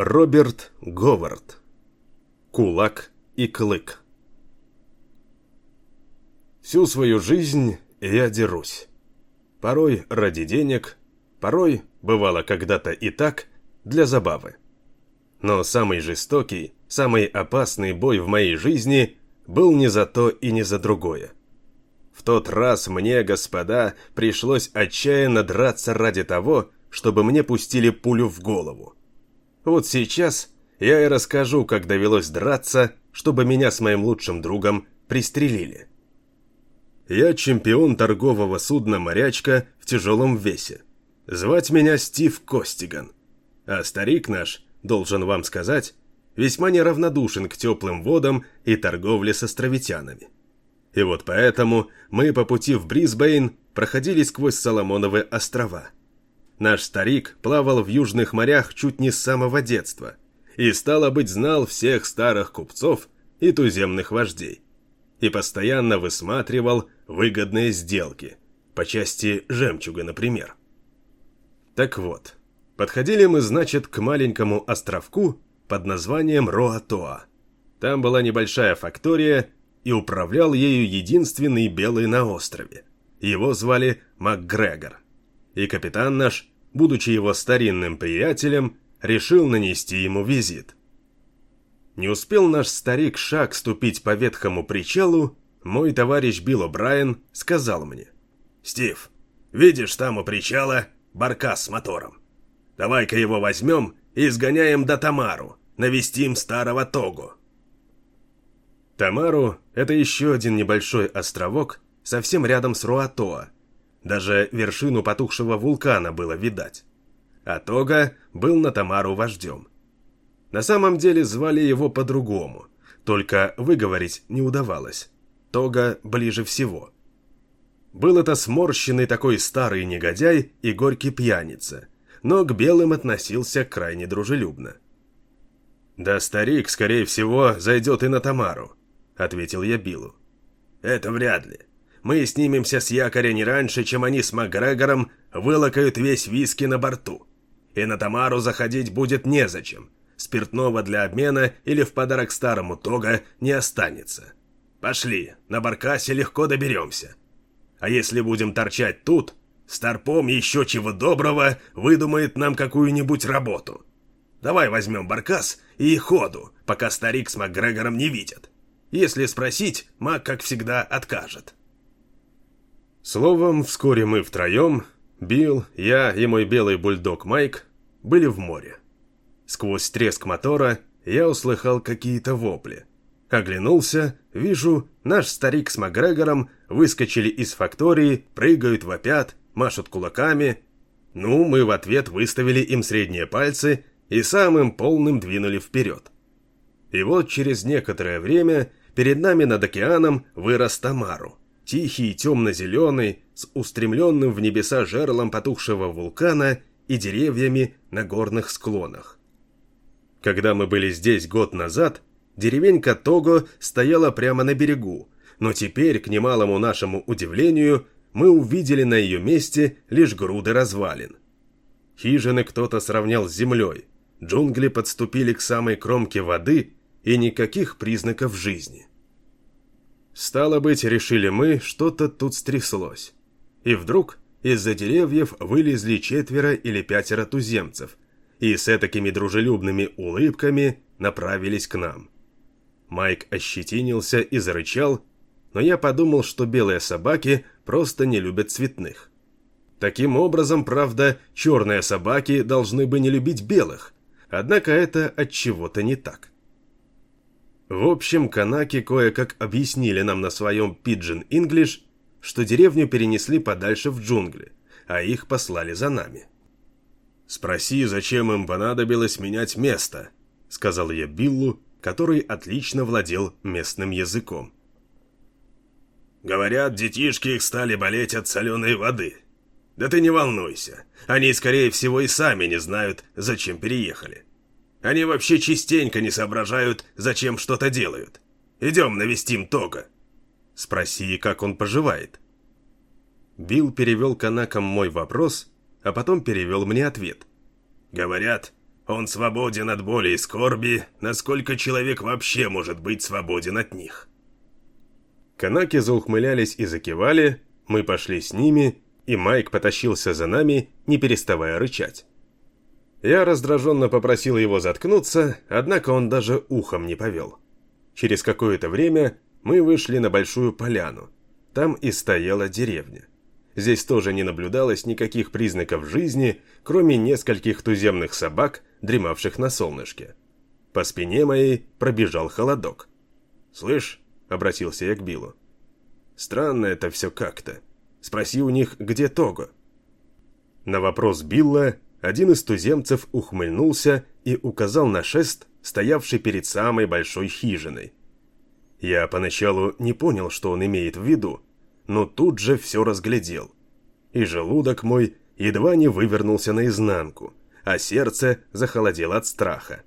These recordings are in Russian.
Роберт Говард. Кулак и клык. Всю свою жизнь я дерусь. Порой ради денег, порой, бывало когда-то и так, для забавы. Но самый жестокий, самый опасный бой в моей жизни был не за то и не за другое. В тот раз мне, господа, пришлось отчаянно драться ради того, чтобы мне пустили пулю в голову. Вот сейчас я и расскажу, как довелось драться, чтобы меня с моим лучшим другом пристрелили. Я чемпион торгового судна «Морячка» в тяжелом весе. Звать меня Стив Костиган. А старик наш, должен вам сказать, весьма неравнодушен к теплым водам и торговле с островитянами. И вот поэтому мы по пути в Брисбейн проходили сквозь Соломоновы острова – Наш старик плавал в южных морях чуть не с самого детства и, стало быть, знал всех старых купцов и туземных вождей. И постоянно высматривал выгодные сделки, по части жемчуга, например. Так вот, подходили мы, значит, к маленькому островку под названием Роатоа. Там была небольшая фактория, и управлял ею единственный белый на острове. Его звали МакГрегор и капитан наш, будучи его старинным приятелем, решил нанести ему визит. Не успел наш старик шаг ступить по ветхому причалу, мой товарищ Билл О'Брайен сказал мне, «Стив, видишь там у причала баркас с мотором? Давай-ка его возьмем и сгоняем до Тамару, навестим старого Тогу». Тамару – это еще один небольшой островок, совсем рядом с Руатоа, даже вершину потухшего вулкана было видать. А Тога был на Тамару вождем. На самом деле звали его по-другому, только выговорить не удавалось. Тога ближе всего. Был это сморщенный такой старый негодяй и горький пьяница, но к белым относился крайне дружелюбно. «Да старик, скорее всего, зайдет и на Тамару», — ответил я Биллу. «Это вряд ли. Мы снимемся с якоря не раньше, чем они с Макгрегором вылокают весь виски на борту. И на Тамару заходить будет незачем. Спиртного для обмена или в подарок старому Тога не останется. Пошли, на баркасе легко доберемся. А если будем торчать тут, Старпом еще чего доброго выдумает нам какую-нибудь работу. Давай возьмем баркас и ходу, пока старик с Макгрегором не видят. Если спросить, Мак, как всегда, откажет. Словом, вскоре мы втроем, Билл, я и мой белый бульдог Майк, были в море. Сквозь треск мотора я услыхал какие-то вопли. Оглянулся, вижу, наш старик с Макгрегором выскочили из фактории, прыгают, вопят, машут кулаками. Ну, мы в ответ выставили им средние пальцы и самым полным двинули вперед. И вот через некоторое время перед нами над океаном вырос Тамару тихий, темно-зеленый, с устремленным в небеса жерлом потухшего вулкана и деревьями на горных склонах. Когда мы были здесь год назад, деревенька Того стояла прямо на берегу, но теперь, к немалому нашему удивлению, мы увидели на ее месте лишь груды развалин. Хижины кто-то сравнял с землей, джунгли подступили к самой кромке воды и никаких признаков жизни. Стало быть, решили мы, что-то тут стряслось. И вдруг из-за деревьев вылезли четверо или пятеро туземцев и с этакими дружелюбными улыбками направились к нам. Майк ощетинился и зарычал, но я подумал, что белые собаки просто не любят цветных. Таким образом, правда, черные собаки должны бы не любить белых, однако это от чего-то не так. В общем, канаки кое-как объяснили нам на своем пиджин English, что деревню перенесли подальше в джунгли, а их послали за нами. «Спроси, зачем им понадобилось менять место», — сказал я Биллу, который отлично владел местным языком. «Говорят, детишки их стали болеть от соленой воды. Да ты не волнуйся, они, скорее всего, и сами не знают, зачем переехали. Они вообще частенько не соображают, зачем что-то делают. Идем навестим Тога. Спроси, как он поживает. Билл перевел канакам мой вопрос, а потом перевел мне ответ. Говорят, Он свободен от боли и скорби, насколько человек вообще может быть свободен от них. Канаки заухмылялись и закивали, мы пошли с ними, и Майк потащился за нами, не переставая рычать. Я раздраженно попросил его заткнуться, однако он даже ухом не повел. Через какое-то время мы вышли на большую поляну. Там и стояла деревня. Здесь тоже не наблюдалось никаких признаков жизни, кроме нескольких туземных собак, дремавших на солнышке. По спине моей пробежал холодок. «Слышь», — обратился я к Биллу, — «странно это все как-то. Спроси у них, где Того». На вопрос Билла один из туземцев ухмыльнулся и указал на шест, стоявший перед самой большой хижиной. Я поначалу не понял, что он имеет в виду, но тут же все разглядел. И желудок мой едва не вывернулся наизнанку, а сердце захолодело от страха.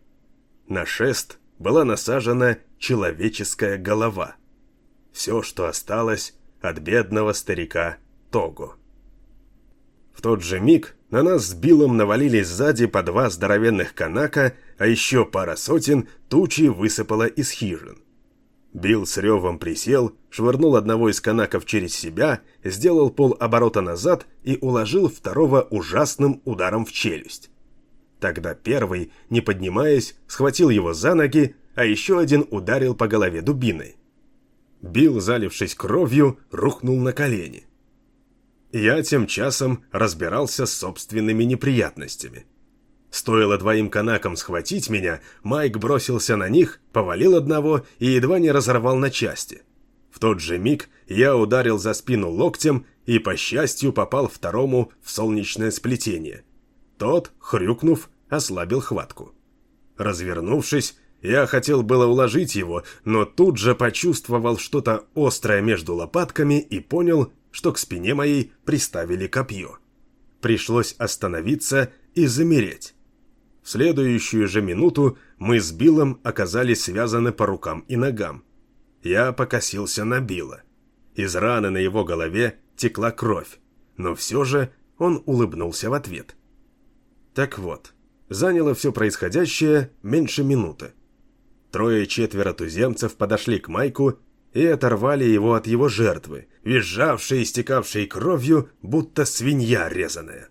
На шест была насажена человеческая голова. Все, что осталось от бедного старика Того. В тот же миг на нас с Биллом навалились сзади по два здоровенных канака, а еще пара сотен тучи высыпала из хижин. Билл с ревом присел, швырнул одного из канаков через себя, сделал полоборота назад и уложил второго ужасным ударом в челюсть. Тогда первый, не поднимаясь, схватил его за ноги, а еще один ударил по голове дубиной. Билл, залившись кровью, рухнул на колени. Я тем часом разбирался с собственными неприятностями. Стоило двоим канакам схватить меня, Майк бросился на них, повалил одного и едва не разорвал на части. В тот же миг я ударил за спину локтем и, по счастью, попал второму в солнечное сплетение. Тот, хрюкнув, ослабил хватку. Развернувшись, я хотел было уложить его, но тут же почувствовал что-то острое между лопатками и понял, что к спине моей приставили копье. Пришлось остановиться и замереть. В следующую же минуту мы с Биллом оказались связаны по рукам и ногам. Я покосился на Билла. Из раны на его голове текла кровь, но все же он улыбнулся в ответ. Так вот, заняло все происходящее меньше минуты. Трое-четверо туземцев подошли к Майку и оторвали его от его жертвы, визжавшей и стекавшей кровью, будто свинья резаная.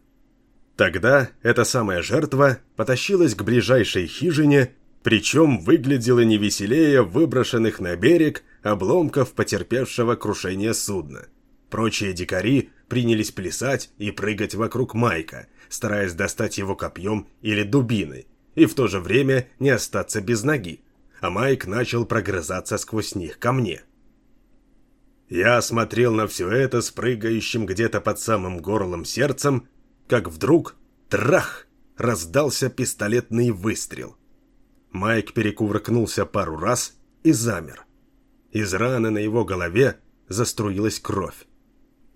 Тогда эта самая жертва потащилась к ближайшей хижине, причем выглядела не веселее выброшенных на берег обломков потерпевшего крушение судна. Прочие дикари принялись плясать и прыгать вокруг Майка, стараясь достать его копьем или дубиной, и в то же время не остаться без ноги, а Майк начал прогрызаться сквозь них ко мне. Я смотрел на все это с прыгающим где-то под самым горлом сердцем как вдруг трах раздался пистолетный выстрел. Майк перекувыркнулся пару раз и замер. Из раны на его голове заструилась кровь.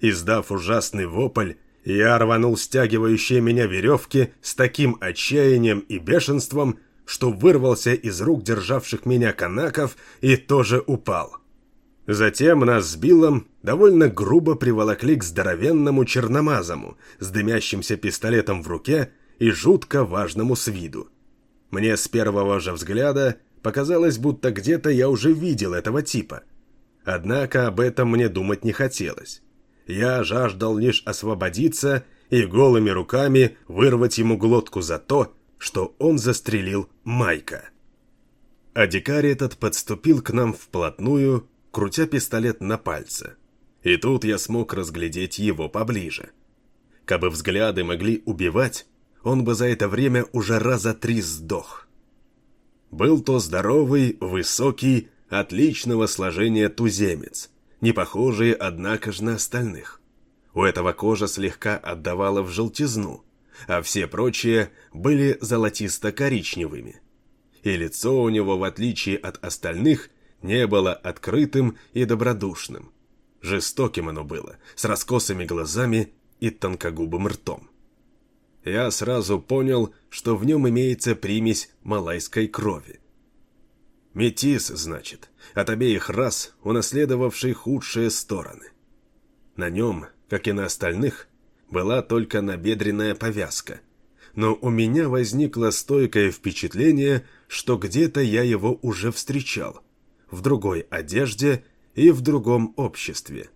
Издав ужасный вопль, я рванул стягивающие меня веревки с таким отчаянием и бешенством, что вырвался из рук державших меня канаков и тоже упал. Затем нас с Биллом довольно грубо приволокли к здоровенному черномазому с дымящимся пистолетом в руке и жутко важному с виду. Мне с первого же взгляда показалось, будто где-то я уже видел этого типа. Однако об этом мне думать не хотелось. Я жаждал лишь освободиться и голыми руками вырвать ему глотку за то, что он застрелил Майка. А дикарь этот подступил к нам вплотную крутя пистолет на пальце. И тут я смог разглядеть его поближе. Кабы взгляды могли убивать, он бы за это время уже раза три сдох. Был то здоровый, высокий, отличного сложения туземец, не похожий, однако же на остальных. У этого кожа слегка отдавала в желтизну, а все прочие были золотисто-коричневыми. И лицо у него, в отличие от остальных, не было открытым и добродушным. Жестоким оно было, с раскосыми глазами и тонкогубым ртом. Я сразу понял, что в нем имеется примесь малайской крови. Метис, значит, от обеих рас, унаследовавший худшие стороны. На нем, как и на остальных, была только набедренная повязка. но у меня возникло стойкое впечатление, что где-то я его уже встречал. В другой одежде и в другом обществе.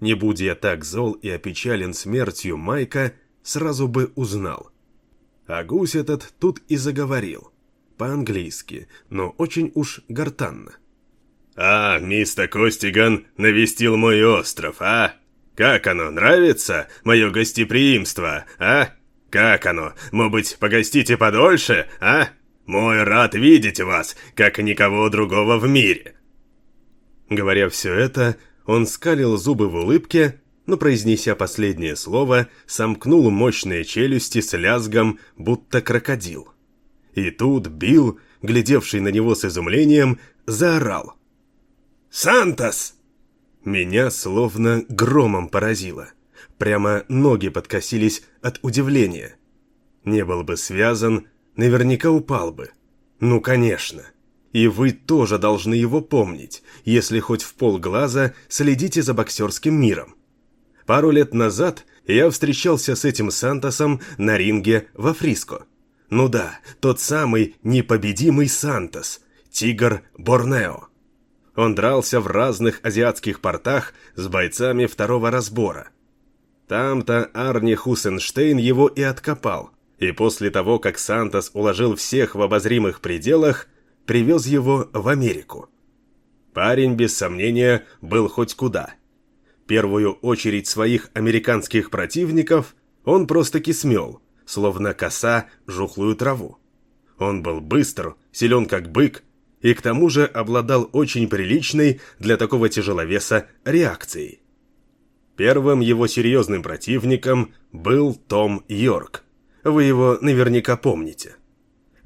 Не будь я так зол и опечален смертью Майка, сразу бы узнал. А гусь этот тут и заговорил. По-английски, но очень уж гортанно. «А, мистер Костиган навестил мой остров, а? Как оно, нравится, мое гостеприимство, а? Как оно, может погостите подольше, а? Мой рад видеть вас, как никого другого в мире». Говоря все это, он скалил зубы в улыбке, но, произнеся последнее слово, сомкнул мощные челюсти с лязгом, будто крокодил. И тут Билл, глядевший на него с изумлением, заорал. «Сантос!» Меня словно громом поразило. Прямо ноги подкосились от удивления. Не был бы связан, наверняка упал бы. Ну, конечно. И вы тоже должны его помнить, если хоть в полглаза следите за боксерским миром. Пару лет назад я встречался с этим Сантосом на ринге во Фриско. Ну да, тот самый непобедимый Сантос, тигр Борнео. Он дрался в разных азиатских портах с бойцами второго разбора. Там-то Арни Хусенштейн его и откопал, и после того, как Сантос уложил всех в обозримых пределах, привез его в Америку. Парень, без сомнения, был хоть куда. Первую очередь своих американских противников он просто-таки смел, словно коса жухлую траву. Он был быстр, силен как бык, и к тому же обладал очень приличной для такого тяжеловеса реакцией. Первым его серьезным противником был Том Йорк. Вы его наверняка помните.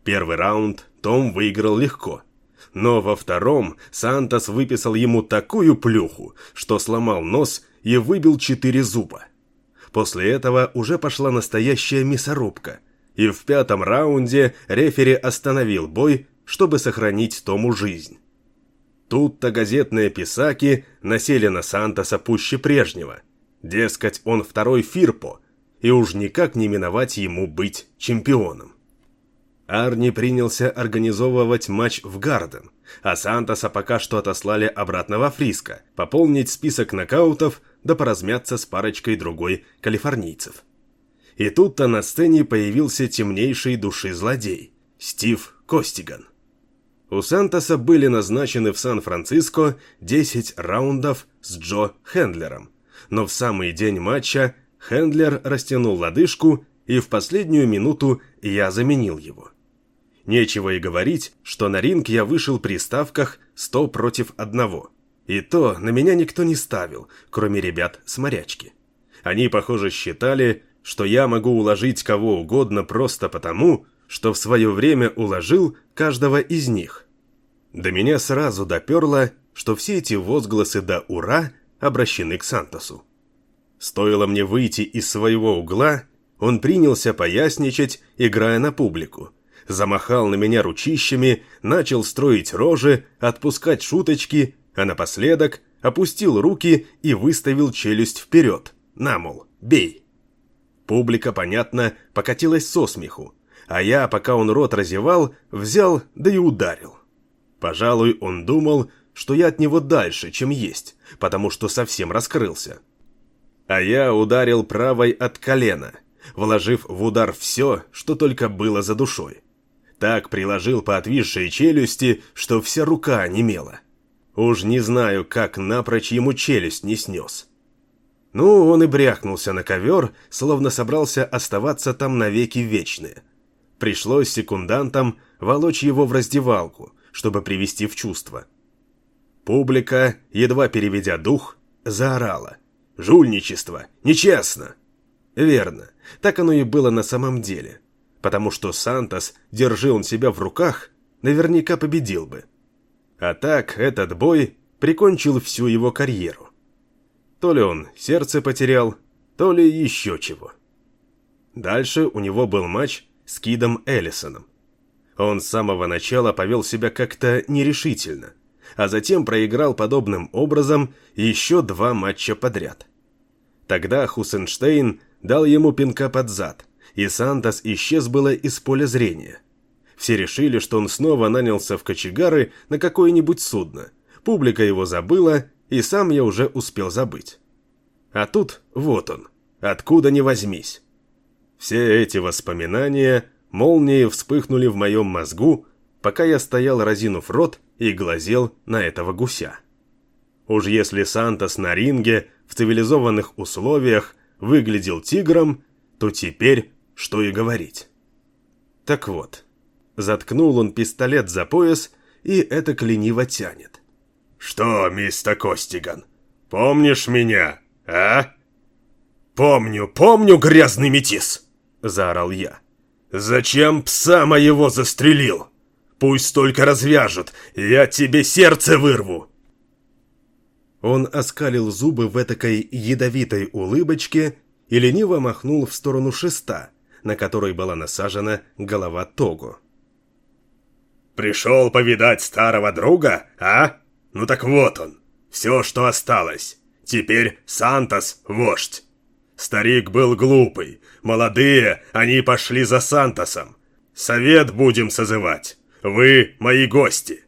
Первый раунд том выиграл легко. Но во втором Сантос выписал ему такую плюху, что сломал нос и выбил четыре зуба. После этого уже пошла настоящая мясорубка, и в пятом раунде рефери остановил бой, чтобы сохранить Тому жизнь. Тут-то газетные писаки насели на Сантоса пуще прежнего. Дескать, он второй Фирпо, и уж никак не миновать ему быть чемпионом. Арни принялся организовывать матч в Гарден, а Сантоса пока что отослали обратно во Фриско, пополнить список нокаутов да поразмяться с парочкой другой калифорнийцев. И тут-то на сцене появился темнейший души злодей – Стив Костиган. У Сантоса были назначены в Сан-Франциско 10 раундов с Джо Хендлером, но в самый день матча Хендлер растянул лодыжку, и в последнюю минуту я заменил его. Нечего и говорить, что на ринг я вышел при ставках 100 против одного. И то на меня никто не ставил, кроме ребят с морячки. Они, похоже, считали, что я могу уложить кого угодно просто потому, что в свое время уложил каждого из них. До меня сразу доперло, что все эти возгласы «да ура» обращены к Сантосу. Стоило мне выйти из своего угла, он принялся поясничать, играя на публику – замахал на меня ручищами, начал строить рожи, отпускать шуточки, а напоследок опустил руки и выставил челюсть вперед. На, мол, бей. Публика, понятно, покатилась со смеху, а я, пока он рот разевал, взял, да и ударил. Пожалуй, он думал, что я от него дальше, чем есть, потому что совсем раскрылся. А я ударил правой от колена, вложив в удар все, что только было за душой. Так приложил по отвисшей челюсти, что вся рука немела. Уж не знаю, как напрочь ему челюсть не снес. Ну, он и бряхнулся на ковер, словно собрался оставаться там навеки вечные. Пришлось секундантам волочь его в раздевалку, чтобы привести в чувство. Публика, едва переведя дух, заорала. «Жульничество! Нечестно!» Верно, так оно и было на самом деле потому что Сантос, держи он себя в руках, наверняка победил бы. А так этот бой прикончил всю его карьеру. То ли он сердце потерял, то ли еще чего. Дальше у него был матч с Кидом Эллисоном. Он с самого начала повел себя как-то нерешительно, а затем проиграл подобным образом еще два матча подряд. Тогда Хусенштейн дал ему пинка под зад – и Сантос исчез было из поля зрения. Все решили, что он снова нанялся в кочегары на какое-нибудь судно. Публика его забыла, и сам я уже успел забыть. А тут вот он, откуда ни возьмись. Все эти воспоминания молнией вспыхнули в моем мозгу, пока я стоял разинув рот и глазел на этого гуся. Уж если Сантос на ринге в цивилизованных условиях выглядел тигром, то теперь что и говорить. Так вот, заткнул он пистолет за пояс и это лениво тянет. «Что, мистер Костиган, помнишь меня, а?» «Помню, помню, грязный метис!» – заорал я. «Зачем пса моего застрелил? Пусть только развяжут, я тебе сердце вырву!» Он оскалил зубы в этакой ядовитой улыбочке и лениво махнул в сторону шеста, на которой была насажена голова Тогу. «Пришел повидать старого друга, а? Ну так вот он, все, что осталось. Теперь Сантос – вождь. Старик был глупый, молодые, они пошли за Сантосом. Совет будем созывать, вы мои гости».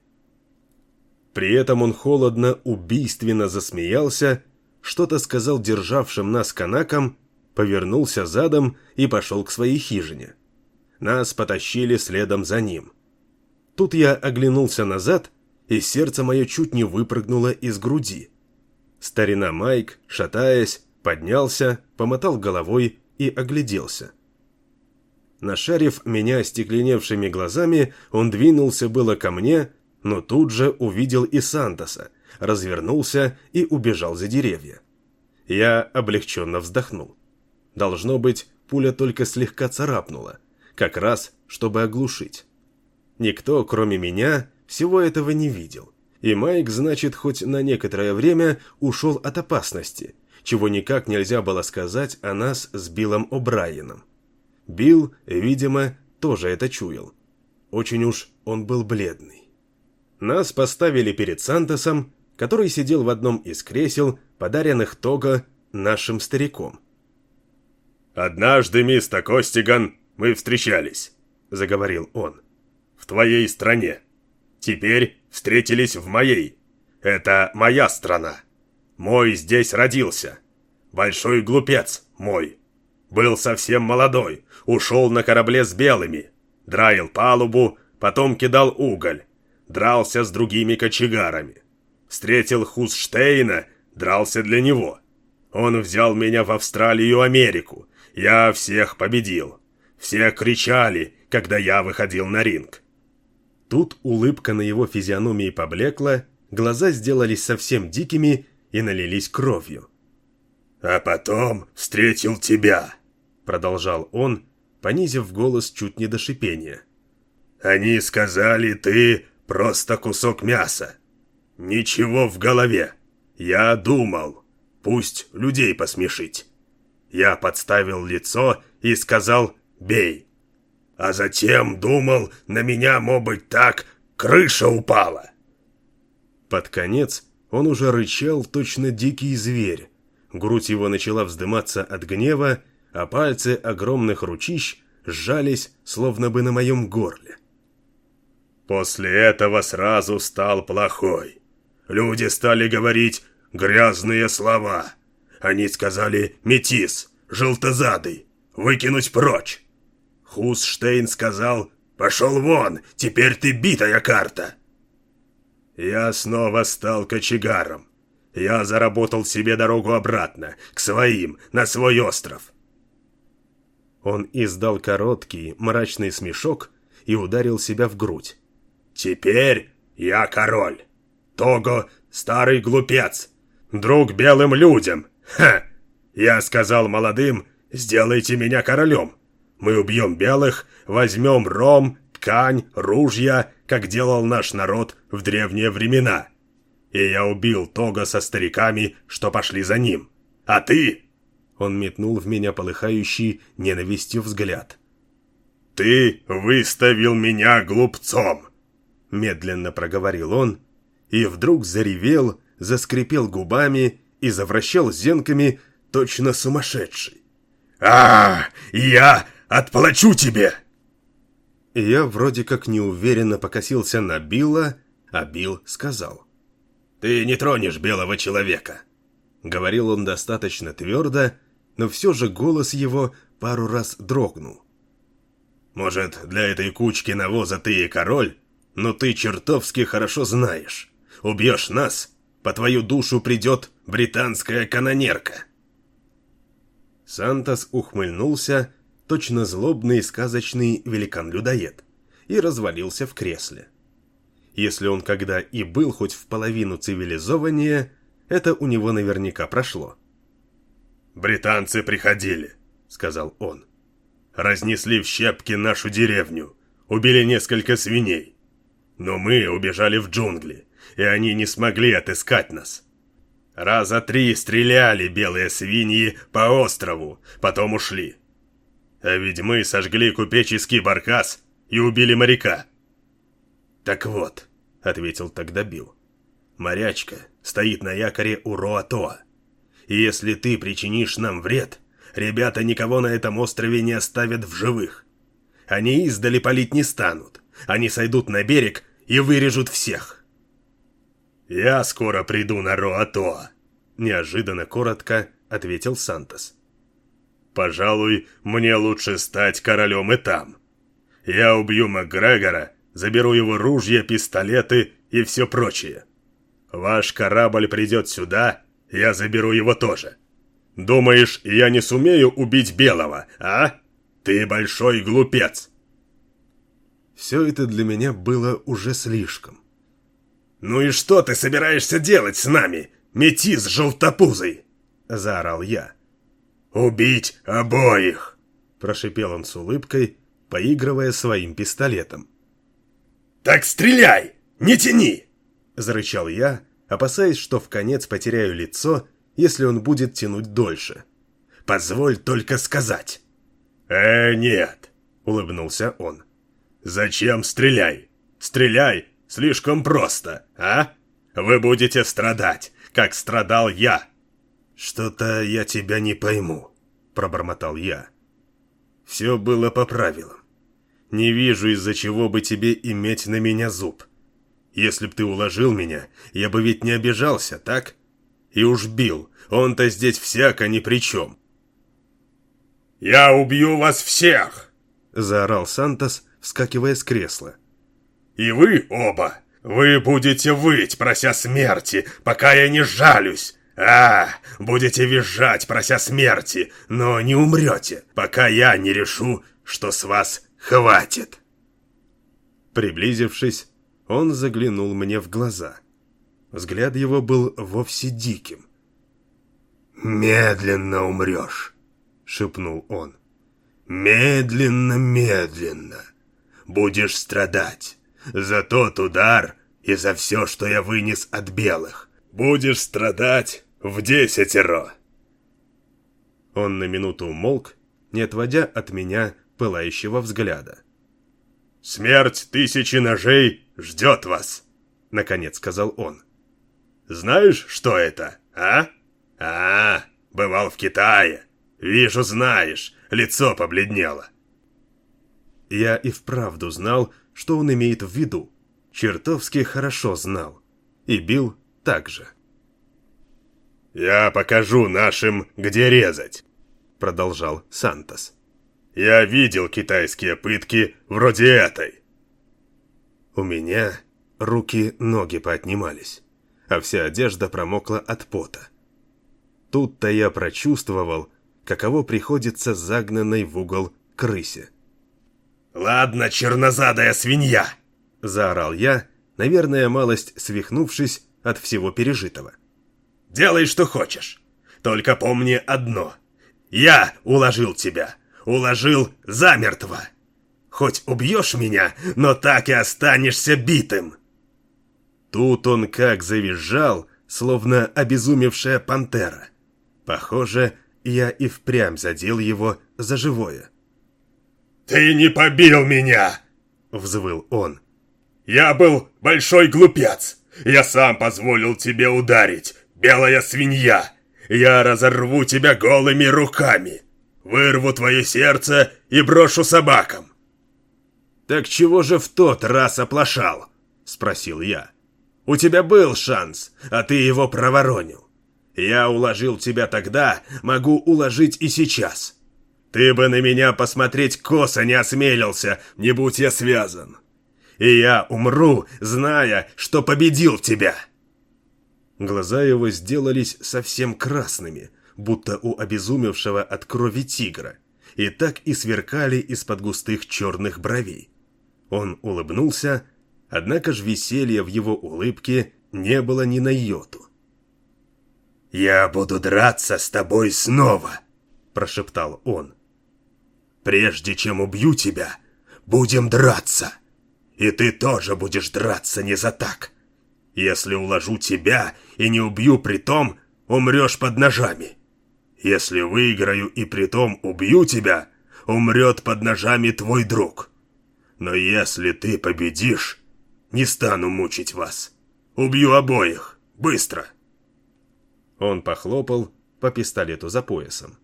При этом он холодно, убийственно засмеялся, что-то сказал державшим нас канакам, повернулся задом и пошел к своей хижине. Нас потащили следом за ним. Тут я оглянулся назад, и сердце мое чуть не выпрыгнуло из груди. Старина Майк, шатаясь, поднялся, помотал головой и огляделся. Нашарив меня остекленевшими глазами, он двинулся было ко мне, но тут же увидел и Сантоса, развернулся и убежал за деревья. Я облегченно вздохнул. Должно быть, пуля только слегка царапнула, как раз, чтобы оглушить. Никто, кроме меня, всего этого не видел. И Майк, значит, хоть на некоторое время ушел от опасности, чего никак нельзя было сказать о нас с Биллом О'Брайеном. Билл, видимо, тоже это чуял. Очень уж он был бледный. Нас поставили перед Сантосом, который сидел в одном из кресел, подаренных Того нашим стариком. «Однажды, мистер Костиган, мы встречались», — заговорил он, — «в твоей стране. Теперь встретились в моей. Это моя страна. Мой здесь родился. Большой глупец мой. Был совсем молодой, ушел на корабле с белыми, драил палубу, потом кидал уголь, дрался с другими кочегарами. Встретил Хусштейна, дрался для него. Он взял меня в Австралию Америку. Я всех победил. Все кричали, когда я выходил на ринг. Тут улыбка на его физиономии поблекла, глаза сделались совсем дикими и налились кровью. «А потом встретил тебя», — продолжал он, понизив голос чуть не до шипения. «Они сказали, ты Просто кусок мяса. Ничего в голове. Я думал. Пусть людей посмешить. Я подставил лицо и сказал «бей». А затем думал, на меня, быть, так крыша упала. Под конец он уже рычал точно дикий зверь. Грудь его начала вздыматься от гнева, а пальцы огромных ручищ сжались, словно бы на моем горле. После этого сразу стал плохой. Люди стали говорить грязные слова. Они сказали «метис», «желтозадый», «выкинуть прочь». Хусштейн сказал «пошел вон, теперь ты битая карта». Я снова стал кочегаром. Я заработал себе дорогу обратно, к своим, на свой остров. Он издал короткий, мрачный смешок и ударил себя в грудь. Теперь я король. Того старый глупец. Друг белым людям. Ха! Я сказал молодым, сделайте меня королем. Мы убьем белых, возьмем ром, ткань, ружья, как делал наш народ в древние времена. И я убил Тога со стариками, что пошли за ним. А ты...» Он метнул в меня полыхающий ненавистью взгляд. «Ты выставил меня глупцом медленно проговорил он, и вдруг заревел, заскрипел губами и завращал зенками точно сумасшедший. «А, я отплачу тебе!» Я вроде как неуверенно покосился на Билла, а Билл сказал. «Ты не тронешь белого человека!» Говорил он достаточно твердо, но все же голос его пару раз дрогнул. «Может, для этой кучки навоза ты и король, но ты чертовски хорошо знаешь. Убьешь нас, по твою душу придет британская канонерка!» Сантос ухмыльнулся, точно злобный сказочный великан-людоед, и развалился в кресле. Если он когда и был хоть в половину цивилизованнее, это у него наверняка прошло. «Британцы приходили», — сказал он. «Разнесли в щепки нашу деревню, убили несколько свиней. Но мы убежали в джунгли, и они не смогли отыскать нас. Раза три стреляли белые свиньи по острову, потом ушли. А ведь мы сожгли купеческий баркас и убили моряка. «Так вот», — ответил тогда Билл, — «морячка стоит на якоре у Роатоа. И если ты причинишь нам вред, ребята никого на этом острове не оставят в живых. Они издали палить не станут, они сойдут на берег и вырежут всех». «Я скоро приду на Роатоа», — неожиданно коротко ответил Сантос. «Пожалуй, мне лучше стать королем и там. Я убью Макгрегора заберу его ружья, пистолеты и все прочее. Ваш корабль придет сюда, я заберу его тоже. Думаешь, я не сумею убить Белого, а? Ты большой глупец!» Все это для меня было уже слишком. «Ну и что ты собираешься делать с нами, метис желтопузый?» — заорал я. «Убить обоих!» — прошипел он с улыбкой, поигрывая своим пистолетом. «Так стреляй! Не тяни!» — зарычал я, опасаясь, что в конец потеряю лицо, если он будет тянуть дольше. «Позволь только сказать!» «Э, нет!» — улыбнулся он. «Зачем стреляй? Стреляй! Слишком просто, а? Вы будете страдать, как страдал я!» «Что-то я тебя не пойму», — пробормотал я. «Все было по правилам. Не вижу, из-за чего бы тебе иметь на меня зуб. Если б ты уложил меня, я бы ведь не обижался, так? И уж бил, он-то здесь всяко ни при чем. «Я убью вас всех!» — заорал Сантос, вскакивая с кресла. «И вы оба! Вы будете выть, прося смерти, пока я не жалюсь! А, будете визжать, прося смерти, но не умрете, пока я не решу, что с вас Хватит!» Приблизившись, он заглянул мне в глаза. Взгляд его был вовсе диким. «Медленно умрешь», — шепнул он. «Медленно, медленно. Будешь страдать за тот удар и за все, что я вынес от белых. Будешь страдать в десятеро». Он на минуту умолк, не отводя от меня пылающего взгляда. «Смерть тысячи ножей ждет вас», — наконец сказал он. «Знаешь, что это, а? А, бывал в Китае. Вижу, знаешь, лицо побледнело». Я и вправду знал, что он имеет в виду. Чертовски хорошо знал. И бил так же. «Я покажу нашим, где резать», — продолжал Сантос. Я видел китайские пытки вроде этой. У меня руки-ноги поотнимались, а вся одежда промокла от пота. Тут-то я прочувствовал, каково приходится загнанной в угол крысе. «Ладно, чернозадая свинья!» – заорал я, наверное, малость свихнувшись от всего пережитого. «Делай, что хочешь. Только помни одно. Я уложил тебя уложил замертво. Хоть убьешь меня, но так и останешься битым. Тут он как завизжал, словно обезумевшая пантера. Похоже, я и впрямь задел его за живое. «Ты не побил меня!» — взвыл он. «Я был большой глупец! Я сам позволил тебе ударить, белая свинья! Я разорву тебя голыми руками! Вырву твое сердце и брошу собакам!» «Так чего же в тот раз оплошал?» — спросил я. «У тебя был шанс, а ты его проворонил. Я уложил тебя тогда, могу уложить и сейчас. Ты бы на меня посмотреть косо не осмелился, не будь я связан. И я умру, зная, что победил тебя!» Глаза его сделались совсем красными, будто у обезумевшего от крови тигра, и так и сверкали из-под густых черных бровей. Он улыбнулся, однако ж веселья в его улыбке не было ни на йоту. «Я буду драться с тобой снова», — прошептал он. «Прежде чем убью тебя, будем драться. И ты тоже будешь драться не за так. Если уложу тебя и не убью при том, умрешь под ножами. Если выиграю и при том убью тебя, умрет под ножами твой друг. Но если ты победишь, не стану мучить вас. Убью обоих. Быстро!» Он похлопал по пистолету за поясом.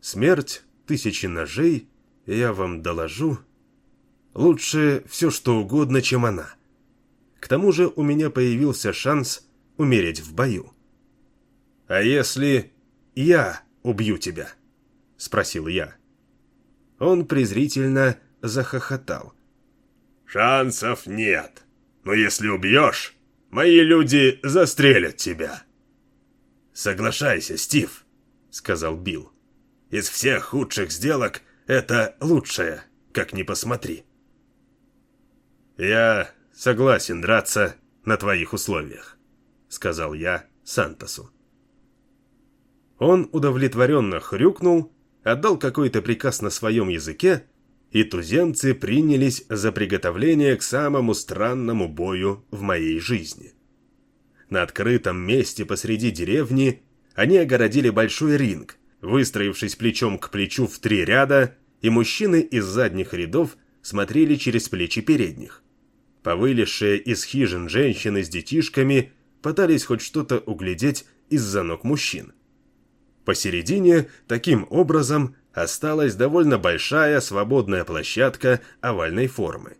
«Смерть, тысячи ножей, я вам доложу. Лучше все что угодно, чем она. К тому же у меня появился шанс умереть в бою». «А если я убью тебя?» — спросил я. Он презрительно захохотал. «Шансов нет. Но если убьешь, мои люди застрелят тебя». «Соглашайся, Стив», — сказал Билл. «Из всех худших сделок это лучшее, как ни посмотри». «Я согласен драться на твоих условиях», — сказал я Сантосу. Он удовлетворенно хрюкнул, отдал какой-то приказ на своем языке, и туземцы принялись за приготовление к самому странному бою в моей жизни. На открытом месте посреди деревни они огородили большой ринг, выстроившись плечом к плечу в три ряда, и мужчины из задних рядов смотрели через плечи передних. Повылезшие из хижин женщины с детишками пытались хоть что-то углядеть из-за ног мужчин. Посередине, таким образом, осталась довольно большая свободная площадка овальной формы.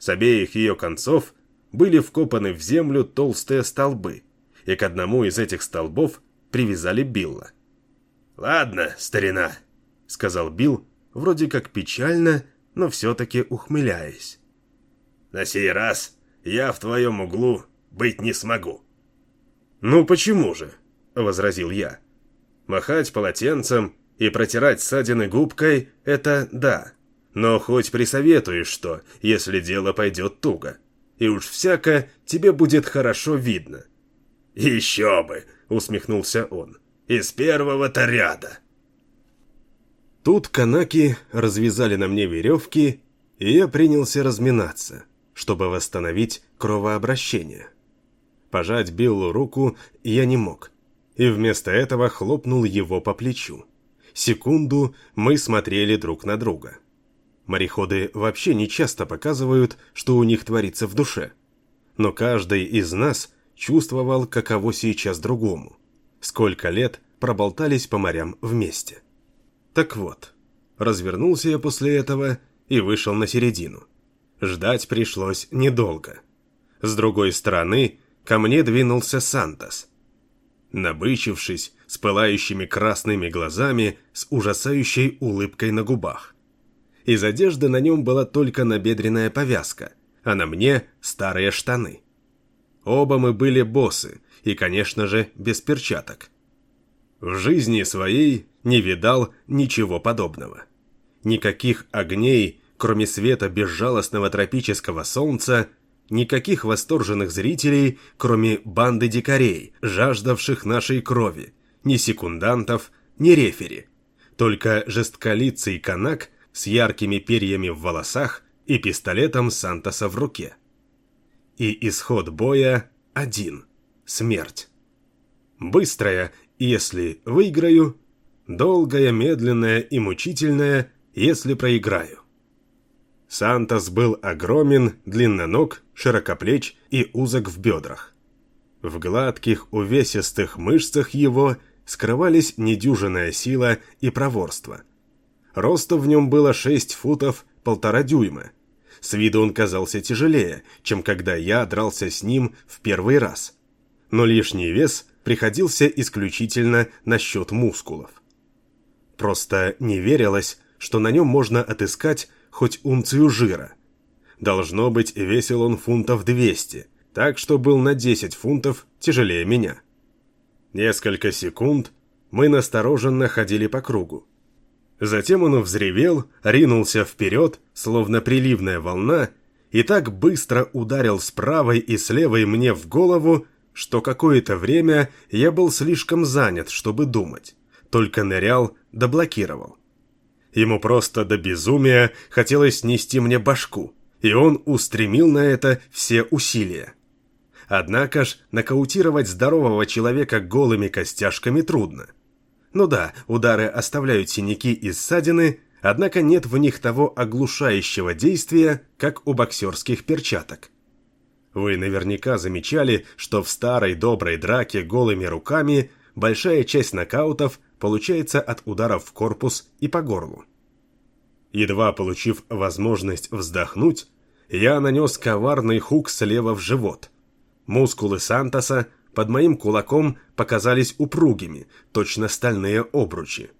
С обеих ее концов были вкопаны в землю толстые столбы, и к одному из этих столбов привязали Билла. «Ладно, старина», — сказал Билл, вроде как печально, но все-таки ухмыляясь. «На сей раз я в твоем углу быть не смогу». «Ну почему же?» — возразил я. Махать полотенцем и протирать ссадины губкой – это да. Но хоть присоветуешь что, если дело пойдет туго. И уж всяко тебе будет хорошо видно. «Еще бы!» – усмехнулся он. «Из первого-то ряда!» Тут канаки развязали на мне веревки, и я принялся разминаться, чтобы восстановить кровообращение. Пожать Биллу руку я не мог – и вместо этого хлопнул его по плечу. Секунду мы смотрели друг на друга. Мореходы вообще не часто показывают, что у них творится в душе. Но каждый из нас чувствовал, каково сейчас другому. Сколько лет проболтались по морям вместе. Так вот, развернулся я после этого и вышел на середину. Ждать пришлось недолго. С другой стороны, ко мне двинулся Сантос набычившись, с пылающими красными глазами, с ужасающей улыбкой на губах. Из одежды на нем была только набедренная повязка, а на мне старые штаны. Оба мы были боссы, и, конечно же, без перчаток. В жизни своей не видал ничего подобного. Никаких огней, кроме света безжалостного тропического солнца, Никаких восторженных зрителей, кроме банды дикарей, жаждавших нашей крови, ни секундантов, ни рефери. Только жестколицый канак с яркими перьями в волосах и пистолетом Сантоса в руке. И исход боя один – смерть. Быстрая, если выиграю, долгая, медленная и мучительная, если проиграю. Сантос был огромен, длинноног, широкоплеч и узок в бедрах. В гладких, увесистых мышцах его скрывались недюжинная сила и проворство. Роста в нем было 6 футов полтора дюйма. С виду он казался тяжелее, чем когда я дрался с ним в первый раз. Но лишний вес приходился исключительно на счет мускулов. Просто не верилось, что на нем можно отыскать хоть унцию жира. Должно быть, весил он фунтов 200, так что был на 10 фунтов тяжелее меня. Несколько секунд мы настороженно ходили по кругу. Затем он взревел, ринулся вперед, словно приливная волна, и так быстро ударил с правой и с левой мне в голову, что какое-то время я был слишком занят, чтобы думать только нырял да блокировал. Ему просто до безумия хотелось снести мне башку, и он устремил на это все усилия. Однако ж, нокаутировать здорового человека голыми костяшками трудно. Ну да, удары оставляют синяки и ссадины, однако нет в них того оглушающего действия, как у боксерских перчаток. Вы наверняка замечали, что в старой доброй драке голыми руками большая часть нокаутов получается от ударов в корпус и по горлу. Едва получив возможность вздохнуть, я нанес коварный хук слева в живот. Мускулы Сантоса под моим кулаком показались упругими, точно стальные обручи.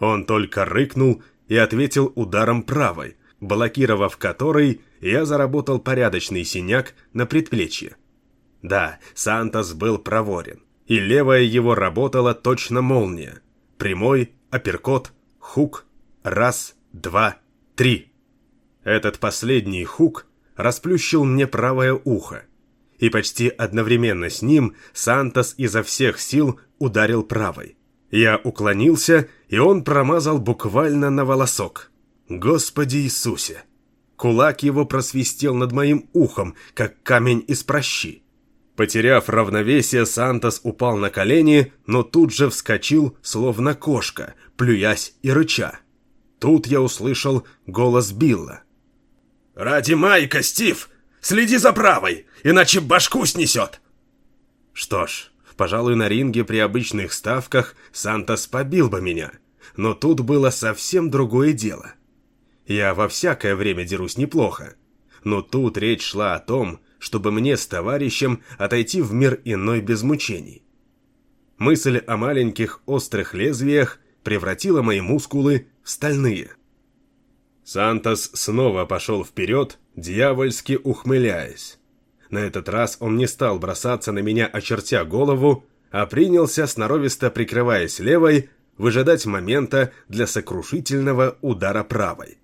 Он только рыкнул и ответил ударом правой, блокировав который, я заработал порядочный синяк на предплечье. Да, Сантос был проворен и левая его работала точно молния. Прямой, апперкот, хук, раз, два, три. Этот последний хук расплющил мне правое ухо, и почти одновременно с ним Сантос изо всех сил ударил правой. Я уклонился, и он промазал буквально на волосок. Господи Иисусе! Кулак его просвистел над моим ухом, как камень из прощи. Потеряв равновесие, Сантос упал на колени, но тут же вскочил, словно кошка, плюясь и рыча. Тут я услышал голос Билла. «Ради Майка, Стив! Следи за правой, иначе башку снесет!» Что ж, пожалуй, на ринге при обычных ставках Сантос побил бы меня, но тут было совсем другое дело. Я во всякое время дерусь неплохо, но тут речь шла о том, чтобы мне с товарищем отойти в мир иной без мучений. Мысль о маленьких острых лезвиях превратила мои мускулы в стальные. Сантос снова пошел вперед, дьявольски ухмыляясь. На этот раз он не стал бросаться на меня, очертя голову, а принялся, сноровисто прикрываясь левой, выжидать момента для сокрушительного удара правой.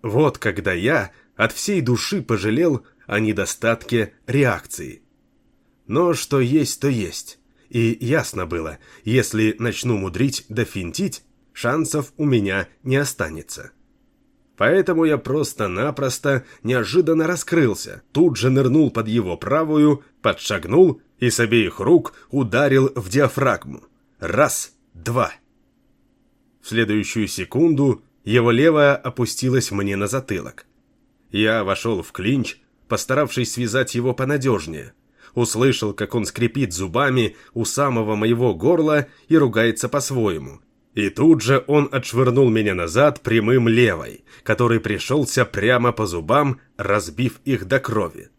Вот когда я от всей души пожалел о недостатке реакции. Но что есть, то есть. И ясно было, если начну мудрить да финтить, шансов у меня не останется. Поэтому я просто-напросто неожиданно раскрылся, тут же нырнул под его правую, подшагнул и с обеих рук ударил в диафрагму. Раз, два. В следующую секунду его левая опустилась мне на затылок. Я вошел в клинч, постаравшись связать его понадежнее. Услышал, как он скрипит зубами у самого моего горла и ругается по-своему. И тут же он отшвырнул меня назад прямым левой, который пришелся прямо по зубам, разбив их до крови.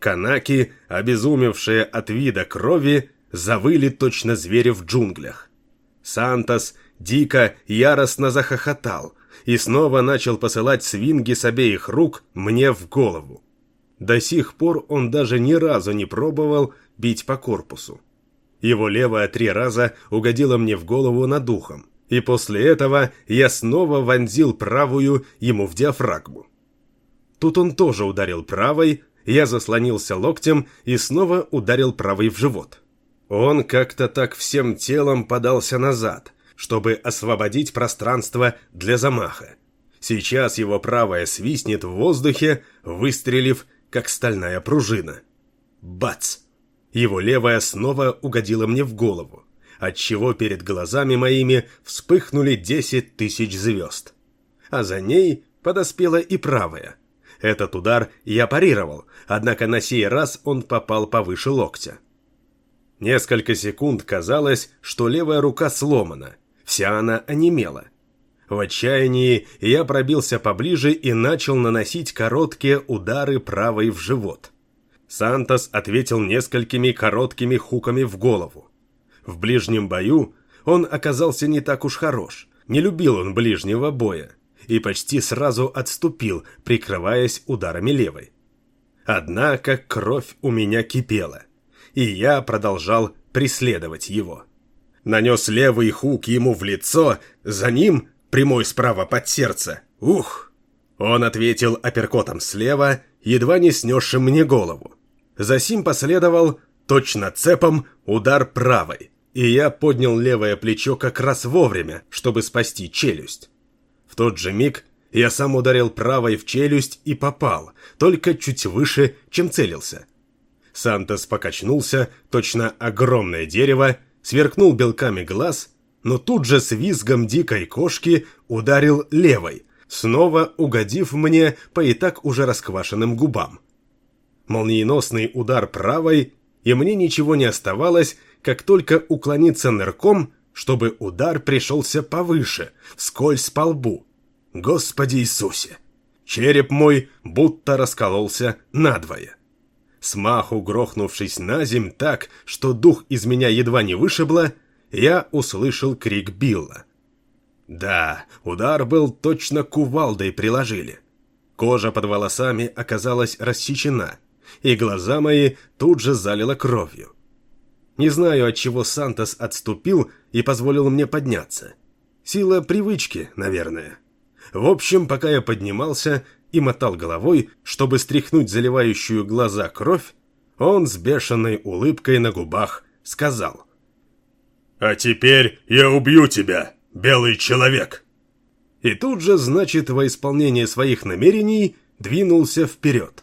Канаки, обезумевшие от вида крови, завыли точно звери в джунглях. Сантос дико, яростно захохотал и снова начал посылать свинги с обеих рук мне в голову. До сих пор он даже ни разу не пробовал бить по корпусу. Его левая три раза угодила мне в голову над ухом, и после этого я снова вонзил правую ему в диафрагму. Тут он тоже ударил правой, я заслонился локтем и снова ударил правой в живот. Он как-то так всем телом подался назад, чтобы освободить пространство для замаха. Сейчас его правая свистнет в воздухе, выстрелив как стальная пружина. Бац! Его левая снова угодила мне в голову, отчего перед глазами моими вспыхнули десять тысяч звезд. А за ней подоспела и правая. Этот удар я парировал, однако на сей раз он попал повыше локтя. Несколько секунд казалось, что левая рука сломана, вся она онемела. В отчаянии я пробился поближе и начал наносить короткие удары правой в живот. Сантос ответил несколькими короткими хуками в голову. В ближнем бою он оказался не так уж хорош, не любил он ближнего боя и почти сразу отступил, прикрываясь ударами левой. Однако кровь у меня кипела – и я продолжал преследовать его. Нанес левый хук ему в лицо, за ним прямой справа под сердце. Ух! Он ответил апперкотом слева, едва не снесшим мне голову. Засим последовал точно цепом удар правой, и я поднял левое плечо как раз вовремя, чтобы спасти челюсть. В тот же миг я сам ударил правой в челюсть и попал, только чуть выше, чем целился. Сантос покачнулся, точно огромное дерево, сверкнул белками глаз, но тут же с визгом дикой кошки ударил левой, снова угодив мне по и так уже расквашенным губам. Молниеносный удар правой, и мне ничего не оставалось, как только уклониться нырком, чтобы удар пришелся повыше, вскользь по лбу. Господи Иисусе! Череп мой будто раскололся надвое смаху грохнувшись на земь так, что дух из меня едва не вышибло, я услышал крик Билла. Да, удар был точно кувалдой приложили. Кожа под волосами оказалась рассечена, и глаза мои тут же залило кровью. Не знаю, от чего Сантос отступил и позволил мне подняться. Сила привычки, наверное. В общем, пока я поднимался, и мотал головой, чтобы стряхнуть заливающую глаза кровь, он с бешеной улыбкой на губах сказал. «А теперь я убью тебя, белый человек!» И тут же, значит, во исполнение своих намерений двинулся вперед.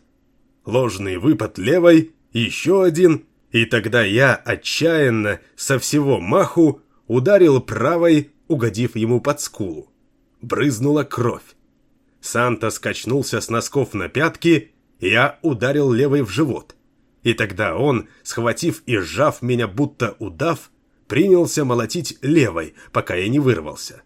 Ложный выпад левой, еще один, и тогда я отчаянно, со всего маху, ударил правой, угодив ему под скулу. Брызнула кровь. Санта скачнулся с носков на пятки, я ударил левой в живот. И тогда он, схватив и сжав меня будто удав, принялся молотить левой, пока я не вырвался.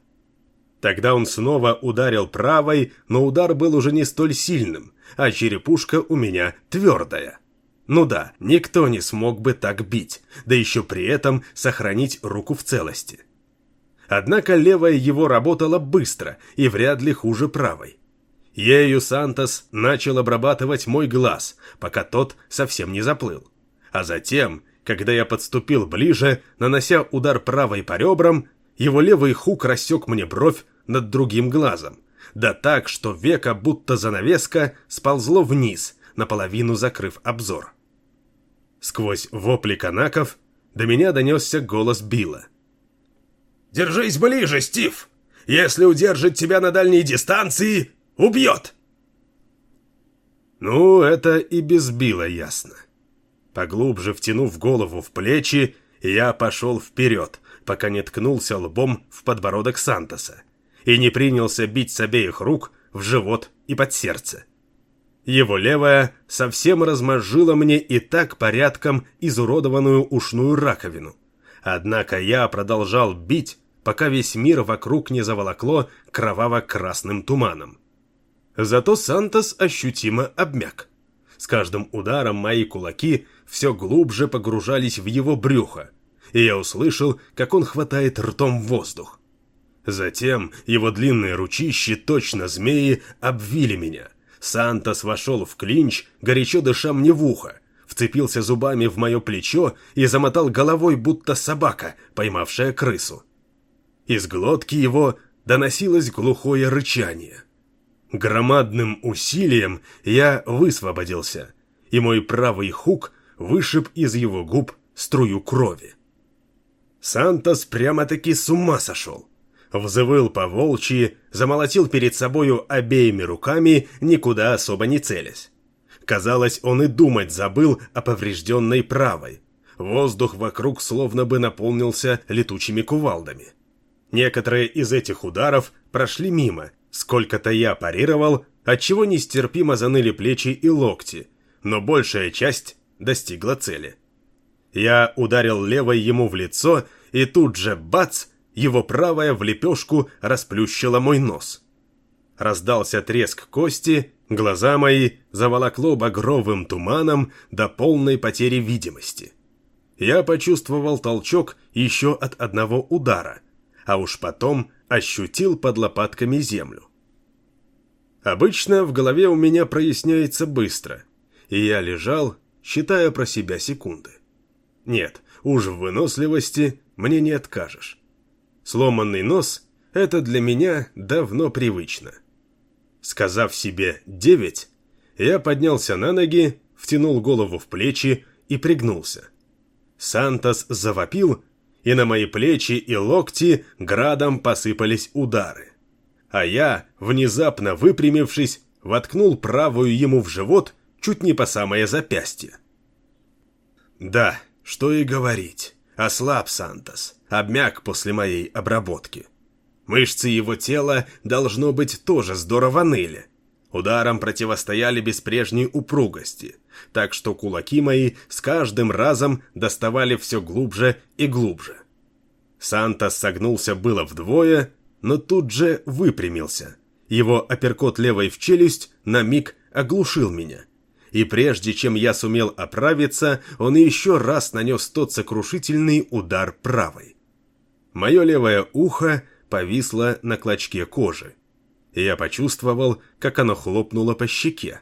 Тогда он снова ударил правой, но удар был уже не столь сильным, а черепушка у меня твердая. Ну да, никто не смог бы так бить, да еще при этом сохранить руку в целости. Однако левая его работала быстро и вряд ли хуже правой. Ею Сантос начал обрабатывать мой глаз, пока тот совсем не заплыл. А затем, когда я подступил ближе, нанося удар правой по ребрам, его левый хук рассек мне бровь над другим глазом. Да так, что века, будто занавеска, сползло вниз, наполовину закрыв обзор. Сквозь вопли канаков до меня донесся голос Билла. «Держись ближе, Стив! Если удержит тебя на дальней дистанции, Убьет!» Ну, это и без Билла ясно. Поглубже втянув голову в плечи, я пошел вперед, пока не ткнулся лбом в подбородок Сантоса и не принялся бить с обеих рук в живот и под сердце. Его левая совсем размозжила мне и так порядком изуродованную ушную раковину. Однако я продолжал бить, пока весь мир вокруг не заволокло кроваво-красным туманом. Зато Сантос ощутимо обмяк. С каждым ударом мои кулаки все глубже погружались в его брюхо, и я услышал, как он хватает ртом воздух. Затем его длинные ручищи, точно змеи, обвили меня. Сантос вошел в клинч, горячо дыша мне в ухо, вцепился зубами в мое плечо и замотал головой, будто собака, поймавшая крысу. Из глотки его доносилось глухое рычание. Громадным усилием я высвободился, и мой правый хук вышиб из его губ струю крови. Сантос прямо-таки с ума сошел. Взвыл по волчьи, замолотил перед собою обеими руками, никуда особо не целясь. Казалось, он и думать забыл о поврежденной правой. Воздух вокруг словно бы наполнился летучими кувалдами. Некоторые из этих ударов прошли мимо, Сколько-то я парировал, отчего нестерпимо заныли плечи и локти, но большая часть достигла цели. Я ударил левой ему в лицо, и тут же, бац, его правая в лепешку расплющила мой нос. Раздался треск кости, глаза мои заволокло багровым туманом до полной потери видимости. Я почувствовал толчок еще от одного удара, а уж потом ощутил под лопатками землю. Обычно в голове у меня проясняется быстро, и я лежал, считая про себя секунды. Нет, уж в выносливости мне не откажешь. Сломанный нос – это для меня давно привычно. Сказав себе «девять», я поднялся на ноги, втянул голову в плечи и пригнулся. Сантос завопил, и на мои плечи и локти градом посыпались удары. А я, внезапно выпрямившись, воткнул правую ему в живот чуть не по самое запястье. Да, что и говорить, ослаб Сантос, обмяк после моей обработки. Мышцы его тела, должно быть, тоже здорово ныли. Ударом противостояли без прежней упругости, так что кулаки мои с каждым разом доставали все глубже и глубже. Сантос согнулся было вдвое, но тут же выпрямился. Его апперкот левой в челюсть на миг оглушил меня. И прежде чем я сумел оправиться, он еще раз нанес тот сокрушительный удар правой. Мое левое ухо повисло на клочке кожи. Я почувствовал, как оно хлопнуло по щеке.